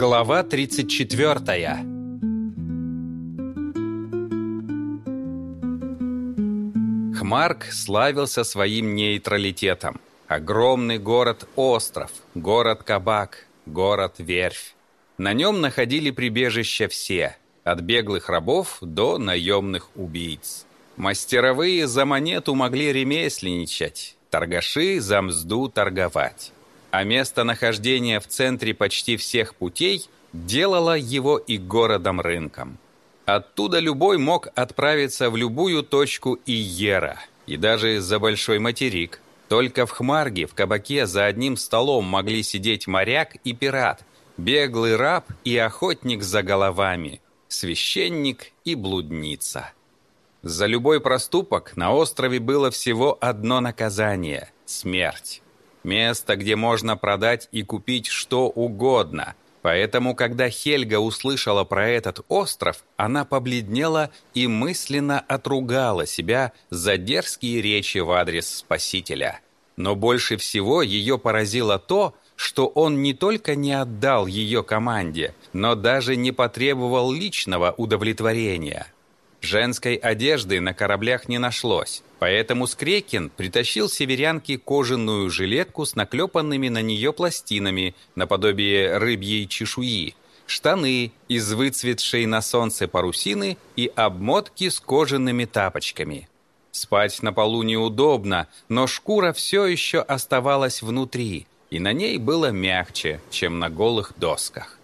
Глава 34 Хмарк славился своим нейтралитетом. Огромный город-остров, город-кабак, город-верфь. На нем находили прибежище все, от беглых рабов до наемных убийц. Мастеровые за монету могли ремесленничать, торгаши за мзду торговать а местонахождение в центре почти всех путей делало его и городом-рынком. Оттуда любой мог отправиться в любую точку Иера, и даже за большой материк. Только в Хмарге, в кабаке за одним столом могли сидеть моряк и пират, беглый раб и охотник за головами, священник и блудница. За любой проступок на острове было всего одно наказание – смерть. Место, где можно продать и купить что угодно. Поэтому, когда Хельга услышала про этот остров, она побледнела и мысленно отругала себя за дерзкие речи в адрес Спасителя. Но больше всего ее поразило то, что он не только не отдал ее команде, но даже не потребовал личного удовлетворения – Женской одежды на кораблях не нашлось, поэтому Скрекин притащил северянке кожаную жилетку с наклепанными на нее пластинами, наподобие рыбьей чешуи, штаны из выцветшей на солнце парусины и обмотки с кожаными тапочками. Спать на полу неудобно, но шкура все еще оставалась внутри, и на ней было мягче, чем на голых досках.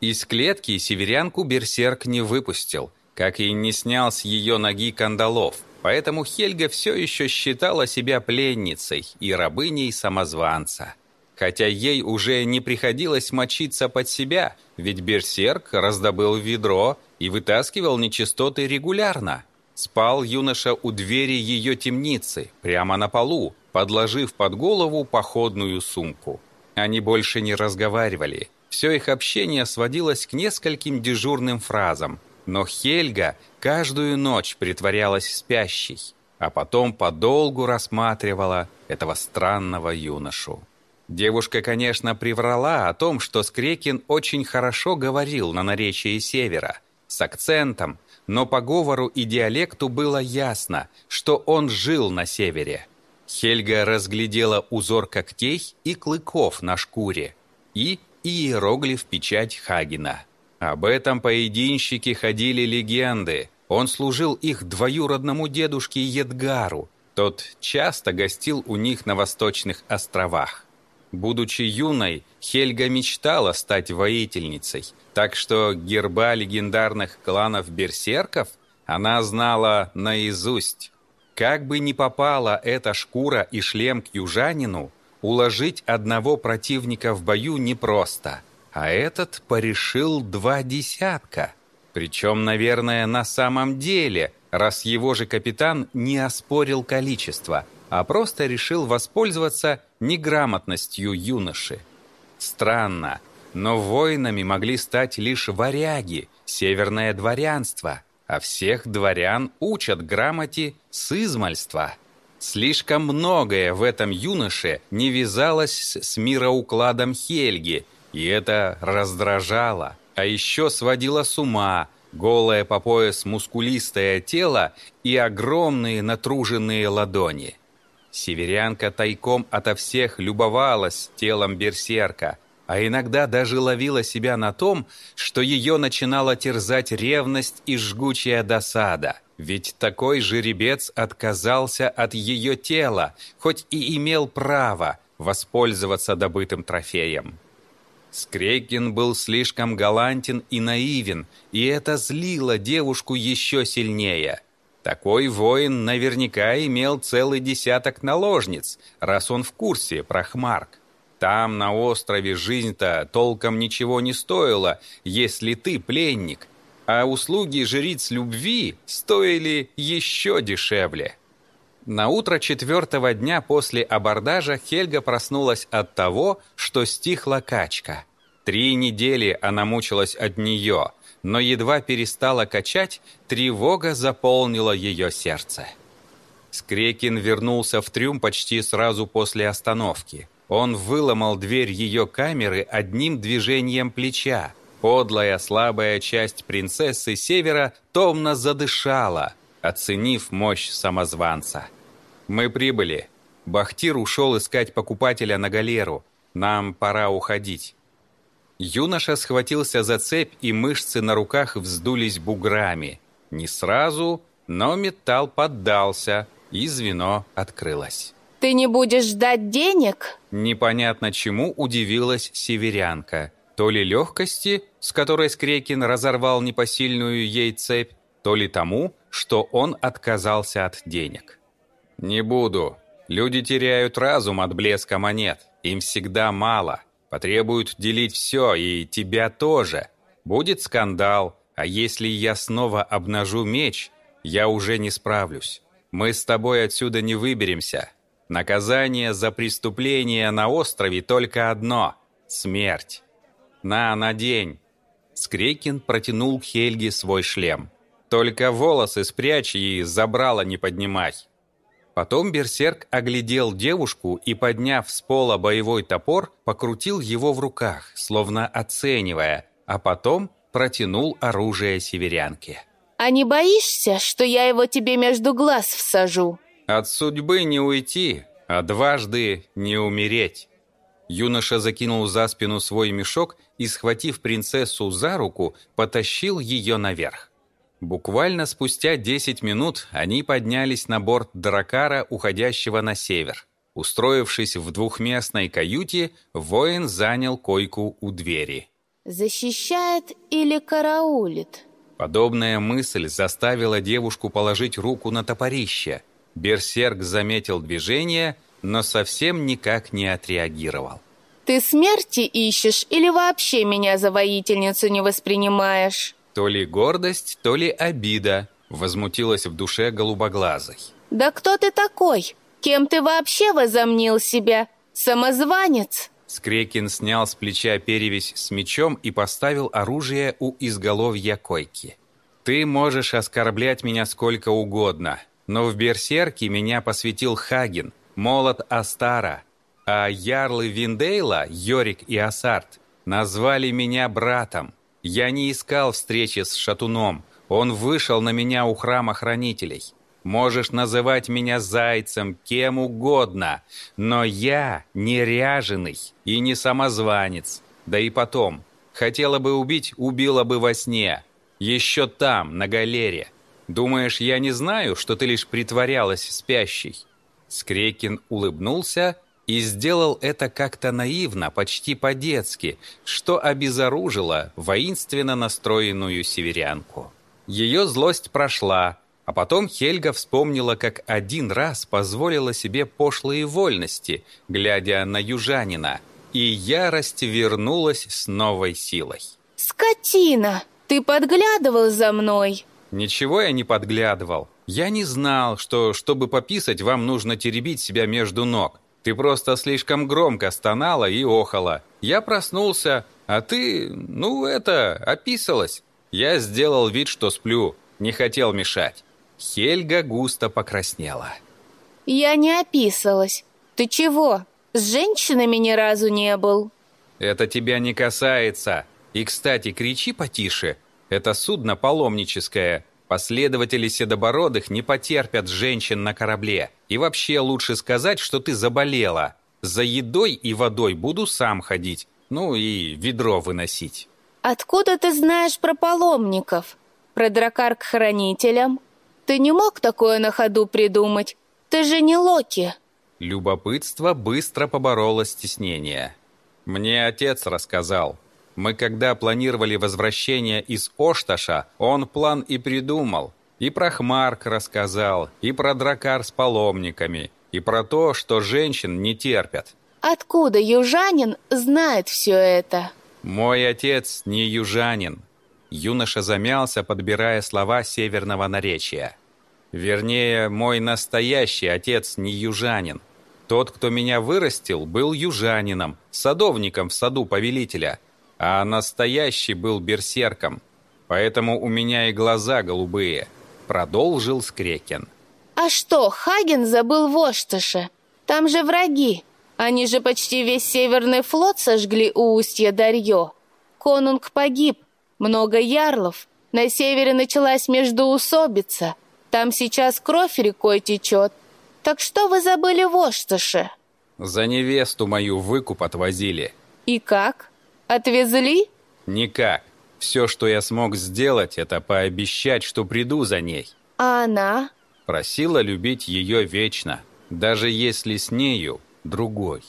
Из клетки северянку берсерк не выпустил – как и не снял с ее ноги кандалов, поэтому Хельга все еще считала себя пленницей и рабыней самозванца. Хотя ей уже не приходилось мочиться под себя, ведь берсерк раздобыл ведро и вытаскивал нечистоты регулярно. Спал юноша у двери ее темницы, прямо на полу, подложив под голову походную сумку. Они больше не разговаривали. Все их общение сводилось к нескольким дежурным фразам – но Хельга каждую ночь притворялась спящей, а потом подолгу рассматривала этого странного юношу. Девушка, конечно, приврала о том, что Скрекин очень хорошо говорил на наречии севера, с акцентом, но по говору и диалекту было ясно, что он жил на севере. Хельга разглядела узор когтей и клыков на шкуре и иероглиф-печать Хагена – об этом поединщике ходили легенды. Он служил их двоюродному дедушке Едгару. Тот часто гостил у них на восточных островах. Будучи юной, Хельга мечтала стать воительницей, так что герба легендарных кланов берсерков она знала наизусть. Как бы ни попала эта шкура и шлем к южанину, уложить одного противника в бою непросто – а этот порешил два десятка. Причем, наверное, на самом деле, раз его же капитан не оспорил количество, а просто решил воспользоваться неграмотностью юноши. Странно, но воинами могли стать лишь варяги, северное дворянство, а всех дворян учат грамоте с измальства. Слишком многое в этом юноше не вязалось с мироукладом Хельги – и это раздражало, а еще сводило с ума голое по пояс мускулистое тело и огромные натруженные ладони. Северянка тайком ото всех любовалась телом берсерка, а иногда даже ловила себя на том, что ее начинала терзать ревность и жгучая досада. Ведь такой жеребец отказался от ее тела, хоть и имел право воспользоваться добытым трофеем. Скрекин был слишком галантен и наивен, и это злило девушку еще сильнее. Такой воин наверняка имел целый десяток наложниц, раз он в курсе про Хмарк. Там, на острове, жизнь-то толком ничего не стоила, если ты пленник, а услуги жриц любви стоили еще дешевле. На утро четвертого дня после абордажа Хельга проснулась от того, что стихла качка. Три недели она мучилась от нее, но едва перестала качать, тревога заполнила ее сердце. Скрекин вернулся в трюм почти сразу после остановки. Он выломал дверь ее камеры одним движением плеча. Подлая слабая часть принцессы Севера томно задышала, оценив мощь самозванца. «Мы прибыли. Бахтир ушел искать покупателя на галеру. Нам пора уходить». Юноша схватился за цепь, и мышцы на руках вздулись буграми. Не сразу, но металл поддался, и звено открылось. «Ты не будешь ждать денег?» Непонятно чему удивилась северянка. То ли легкости, с которой Скрекин разорвал непосильную ей цепь, то ли тому, что он отказался от денег. «Не буду. Люди теряют разум от блеска монет. Им всегда мало. Потребуют делить все, и тебя тоже. Будет скандал, а если я снова обнажу меч, я уже не справлюсь. Мы с тобой отсюда не выберемся. Наказание за преступление на острове только одно — смерть. На, надень. Скрекин протянул к Хельге свой шлем. Только волосы спрячь и забрала не поднимай. Потом берсерк оглядел девушку и, подняв с пола боевой топор, покрутил его в руках, словно оценивая, а потом протянул оружие северянке. «А не боишься, что я его тебе между глаз всажу?» «От судьбы не уйти, а дважды не умереть». Юноша закинул за спину свой мешок и, схватив принцессу за руку, потащил ее наверх. Буквально спустя 10 минут они поднялись на борт дракара, уходящего на север. Устроившись в двухместной каюте, воин занял койку у двери. «Защищает или караулит?» Подобная мысль заставила девушку положить руку на топорище. Берсерк заметил движение, но совсем никак не отреагировал. «Ты смерти ищешь или вообще меня за воительницу не воспринимаешь?» То ли гордость, то ли обида, возмутилась в душе голубоглазой. «Да кто ты такой? Кем ты вообще возомнил себя? Самозванец?» Скрекин снял с плеча перевязь с мечом и поставил оружие у изголовья койки. «Ты можешь оскорблять меня сколько угодно, но в Берсерке меня посвятил Хаген, молот Астара, а ярлы Виндейла, Йорик и Асарт, назвали меня братом. Я не искал встречи с Шатуном. Он вышел на меня у храма хранителей. Можешь называть меня зайцем, кем угодно, но я не ряженый и не самозванец. Да и потом, хотела бы убить, убила бы во сне. Еще там, на галере. Думаешь, я не знаю, что ты лишь притворялась спящей?» Скрекин улыбнулся и сделал это как-то наивно, почти по-детски, что обезоружило воинственно настроенную северянку. Ее злость прошла, а потом Хельга вспомнила, как один раз позволила себе пошлые вольности, глядя на южанина, и ярость вернулась с новой силой. «Скотина! Ты подглядывал за мной!» «Ничего я не подглядывал. Я не знал, что, чтобы пописать, вам нужно теребить себя между ног. Ты просто слишком громко стонала и охала. Я проснулся, а ты, ну, это, описалась. Я сделал вид, что сплю, не хотел мешать. Хельга густо покраснела. Я не описалась. Ты чего, с женщинами ни разу не был? Это тебя не касается. И, кстати, кричи потише. Это судно паломническое. Последователи Седобородых не потерпят женщин на корабле. И вообще лучше сказать, что ты заболела. За едой и водой буду сам ходить. Ну и ведро выносить. Откуда ты знаешь про паломников? Про дракар к хранителям? Ты не мог такое на ходу придумать? Ты же не Локи. Любопытство быстро побороло стеснение. Мне отец рассказал. Мы когда планировали возвращение из Ошташа, он план и придумал. И про Хмарк рассказал, и про дракар с паломниками, и про то, что женщин не терпят. Откуда южанин знает все это? Мой отец не южанин. Юноша замялся, подбирая слова северного наречия. Вернее, мой настоящий отец не южанин. Тот, кто меня вырастил, был южанином, садовником в саду повелителя – а настоящий был берсерком, поэтому у меня и глаза голубые», — продолжил Скрекин. «А что, Хаген забыл в Ошташе? Там же враги. Они же почти весь Северный флот сожгли у устья Дарьё. Конунг погиб, много ярлов. На севере началась междоусобица. Там сейчас кровь рекой течет. Так что вы забыли в Ошташе? За невесту мою выкуп отвозили. И как? Отвезли? Никак. Все, что я смог сделать, это пообещать, что приду за ней. А она? Просила любить ее вечно, даже если с нею другой.